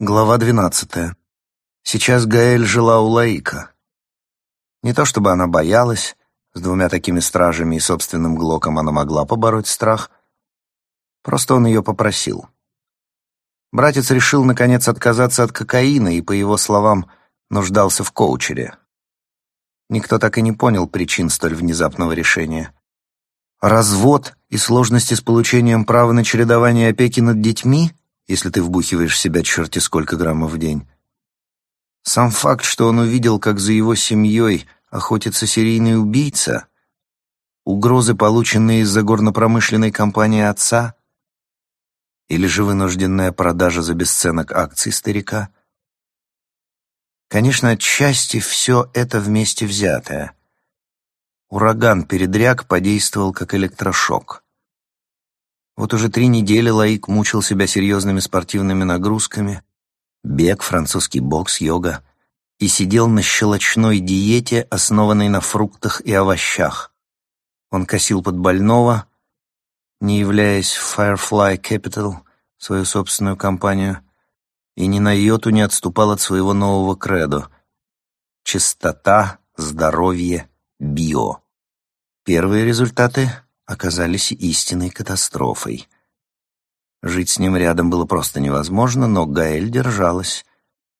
Глава двенадцатая. Сейчас Гаэль жила у Лаика. Не то чтобы она боялась, с двумя такими стражами и собственным глоком она могла побороть страх. Просто он ее попросил. Братец решил, наконец, отказаться от кокаина и, по его словам, нуждался в коучере. Никто так и не понял причин столь внезапного решения. Развод и сложности с получением права на чередование опеки над детьми — если ты вбухиваешь в себя черти сколько граммов в день. Сам факт, что он увидел, как за его семьей охотится серийный убийца, угрозы, полученные из-за горно-промышленной компании отца, или же вынужденная продажа за бесценок акций старика. Конечно, отчасти все это вместе взятое. Ураган-передряг подействовал как электрошок. Вот уже три недели Лаик мучил себя серьезными спортивными нагрузками, бег, французский бокс, йога, и сидел на щелочной диете, основанной на фруктах и овощах. Он косил под больного, не являясь Firefly Capital, свою собственную компанию, и ни на йоту не отступал от своего нового кредо — чистота, здоровье, био. Первые результаты оказались истинной катастрофой. Жить с ним рядом было просто невозможно, но Гаэль держалась.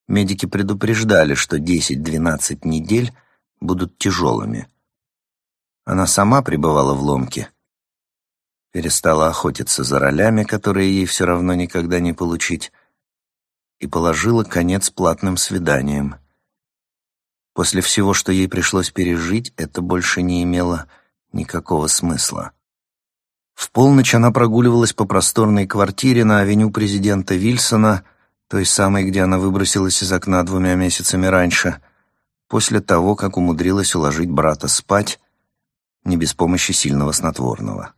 Медики предупреждали, что 10-12 недель будут тяжелыми. Она сама пребывала в ломке. Перестала охотиться за ролями, которые ей все равно никогда не получить, и положила конец платным свиданиям. После всего, что ей пришлось пережить, это больше не имело никакого смысла. В полночь она прогуливалась по просторной квартире на авеню президента Вильсона, той самой, где она выбросилась из окна двумя месяцами раньше, после того, как умудрилась уложить брата спать, не без помощи сильного снотворного.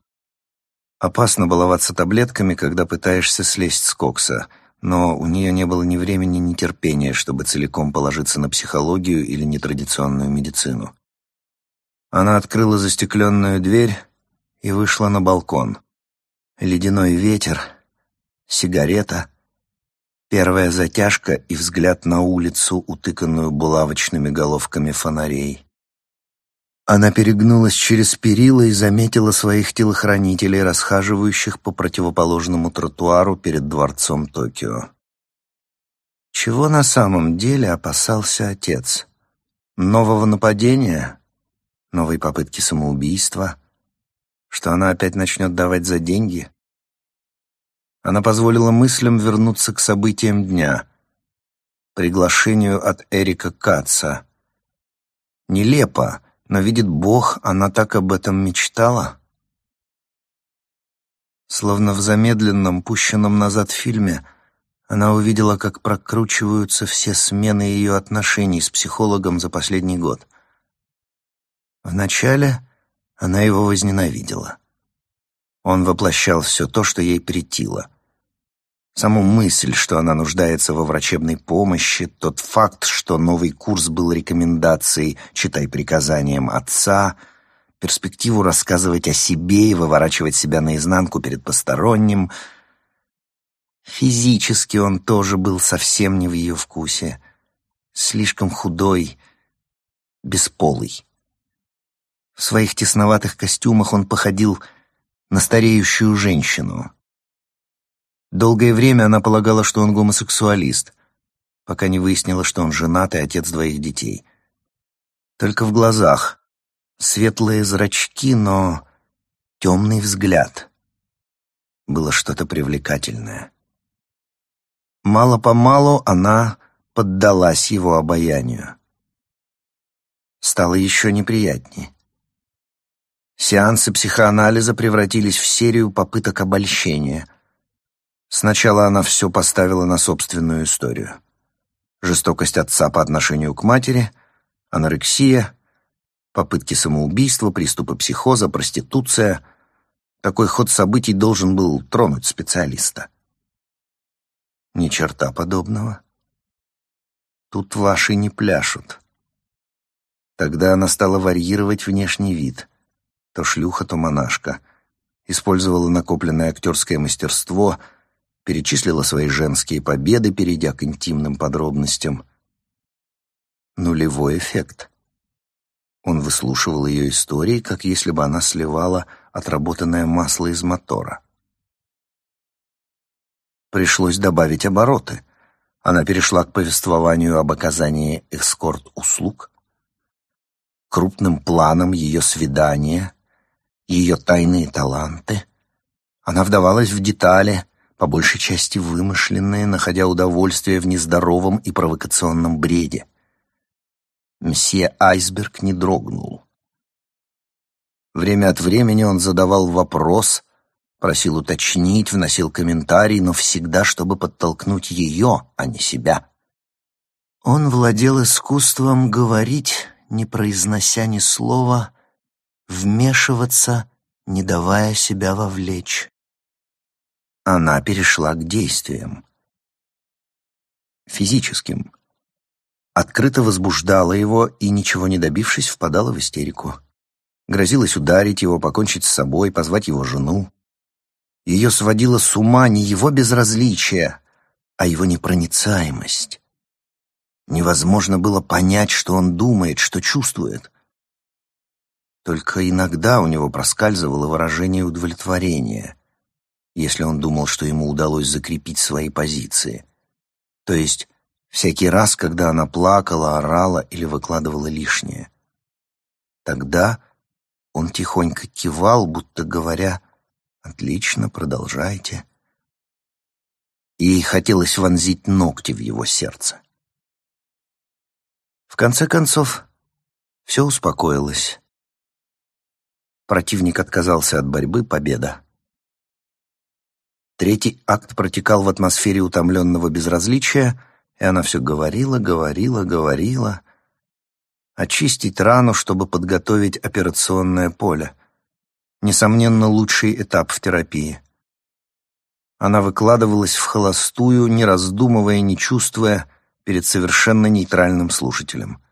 Опасно баловаться таблетками, когда пытаешься слезть с кокса, но у нее не было ни времени, ни терпения, чтобы целиком положиться на психологию или нетрадиционную медицину. Она открыла застекленную дверь и вышла на балкон. Ледяной ветер, сигарета, первая затяжка и взгляд на улицу, утыканную булавочными головками фонарей. Она перегнулась через перила и заметила своих телохранителей, расхаживающих по противоположному тротуару перед дворцом Токио. Чего на самом деле опасался отец? Нового нападения? Новой попытки самоубийства? Что она опять начнет давать за деньги? Она позволила мыслям вернуться к событиям дня. Приглашению от Эрика Каца. Нелепо, но видит Бог, она так об этом мечтала. Словно в замедленном, пущенном назад фильме, она увидела, как прокручиваются все смены ее отношений с психологом за последний год. Вначале она его возненавидела. Он воплощал все то, что ей претило. Саму мысль, что она нуждается во врачебной помощи, тот факт, что новый курс был рекомендацией «читай приказаниям отца», перспективу рассказывать о себе и выворачивать себя наизнанку перед посторонним. Физически он тоже был совсем не в ее вкусе. Слишком худой, бесполый. В своих тесноватых костюмах он походил на стареющую женщину. Долгое время она полагала, что он гомосексуалист, пока не выяснила, что он женат и отец двоих детей. Только в глазах светлые зрачки, но темный взгляд. Было что-то привлекательное. Мало-помалу она поддалась его обаянию. Стало еще неприятнее. Сеансы психоанализа превратились в серию попыток обольщения. Сначала она все поставила на собственную историю. Жестокость отца по отношению к матери, анорексия, попытки самоубийства, приступы психоза, проституция. Такой ход событий должен был тронуть специалиста. Ни черта подобного. Тут ваши не пляшут. Тогда она стала варьировать внешний вид — то шлюха, то монашка. Использовала накопленное актерское мастерство, перечислила свои женские победы, перейдя к интимным подробностям. Нулевой эффект. Он выслушивал ее истории, как если бы она сливала отработанное масло из мотора. Пришлось добавить обороты. Она перешла к повествованию об оказании эскорт-услуг, крупным планам ее свидания, ее тайные таланты. Она вдавалась в детали, по большей части вымышленные, находя удовольствие в нездоровом и провокационном бреде. Мсье Айсберг не дрогнул. Время от времени он задавал вопрос, просил уточнить, вносил комментарий, но всегда, чтобы подтолкнуть ее, а не себя. Он владел искусством говорить, не произнося ни слова, вмешиваться, не давая себя вовлечь. Она перешла к действиям. Физическим. Открыто возбуждала его и, ничего не добившись, впадала в истерику. Грозилась ударить его, покончить с собой, позвать его жену. Ее сводило с ума не его безразличие, а его непроницаемость. Невозможно было понять, что он думает, что чувствует. Только иногда у него проскальзывало выражение удовлетворения, если он думал, что ему удалось закрепить свои позиции. То есть всякий раз, когда она плакала, орала или выкладывала лишнее. Тогда он тихонько кивал, будто говоря «Отлично, продолжайте». Ей хотелось вонзить ногти в его сердце. В конце концов, все успокоилось. Противник отказался от борьбы, победа. Третий акт протекал в атмосфере утомленного безразличия, и она все говорила, говорила, говорила. Очистить рану, чтобы подготовить операционное поле несомненно, лучший этап в терапии. Она выкладывалась в холостую, не раздумывая, не чувствуя, перед совершенно нейтральным слушателем.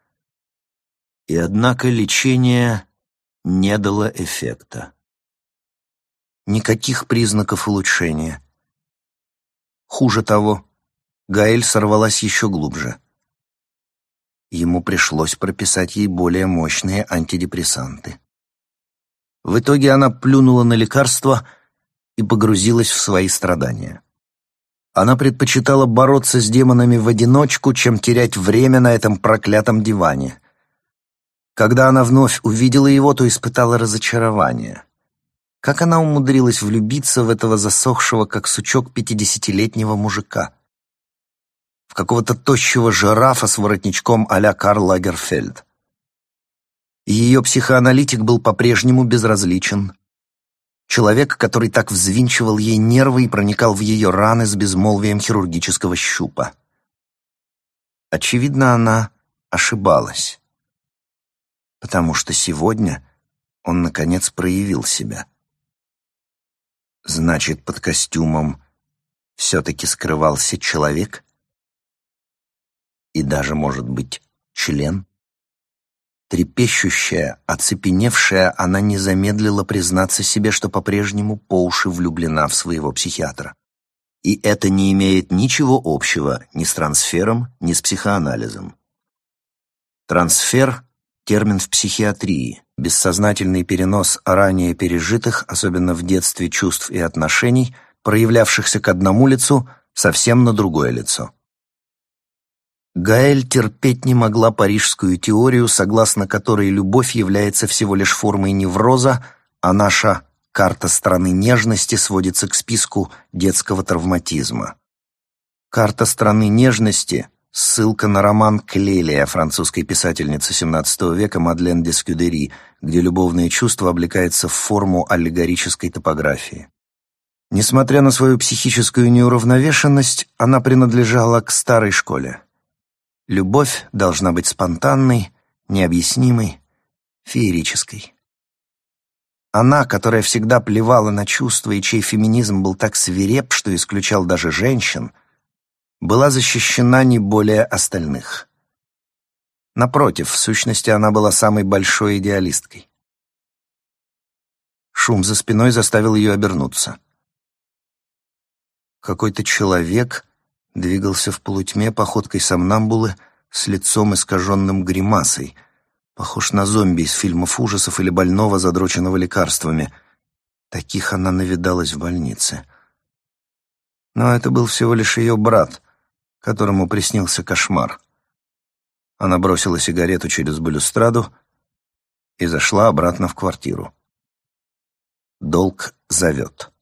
И однако лечение не дало эффекта. Никаких признаков улучшения. Хуже того, Гаэль сорвалась еще глубже. Ему пришлось прописать ей более мощные антидепрессанты. В итоге она плюнула на лекарство и погрузилась в свои страдания. Она предпочитала бороться с демонами в одиночку, чем терять время на этом проклятом диване. Когда она вновь увидела его, то испытала разочарование. Как она умудрилась влюбиться в этого засохшего, как сучок, пятидесятилетнего мужика? В какого-то тощего жирафа с воротничком а-ля Карл Лагерфельд. Ее психоаналитик был по-прежнему безразличен. Человек, который так взвинчивал ей нервы и проникал в ее раны с безмолвием хирургического щупа. Очевидно, она ошибалась. Потому что сегодня он, наконец, проявил себя. Значит, под костюмом все-таки скрывался человек? И даже, может быть, член? Трепещущая, оцепеневшая, она не замедлила признаться себе, что по-прежнему по уши влюблена в своего психиатра. И это не имеет ничего общего ни с трансфером, ни с психоанализом. Трансфер – термин в психиатрии, бессознательный перенос ранее пережитых, особенно в детстве, чувств и отношений, проявлявшихся к одному лицу, совсем на другое лицо. Гаэль терпеть не могла парижскую теорию, согласно которой любовь является всего лишь формой невроза, а наша карта страны нежности сводится к списку детского травматизма. Карта страны нежности – ссылка на роман Клелия французской писательницы XVII века Мадлен де Скюдери, где любовное чувство облекается в форму аллегорической топографии. Несмотря на свою психическую неуравновешенность, она принадлежала к старой школе. Любовь должна быть спонтанной, необъяснимой, феерической. Она, которая всегда плевала на чувства и чей феминизм был так свиреп, что исключал даже женщин, была защищена не более остальных. Напротив, в сущности, она была самой большой идеалисткой. Шум за спиной заставил ее обернуться. Какой-то человек двигался в полутьме походкой сомнамбулы с лицом искаженным гримасой, похож на зомби из фильмов ужасов или больного, задроченного лекарствами. Таких она навидалась в больнице. Но это был всего лишь ее брат, которому приснился кошмар. Она бросила сигарету через балюстраду и зашла обратно в квартиру. Долг зовет.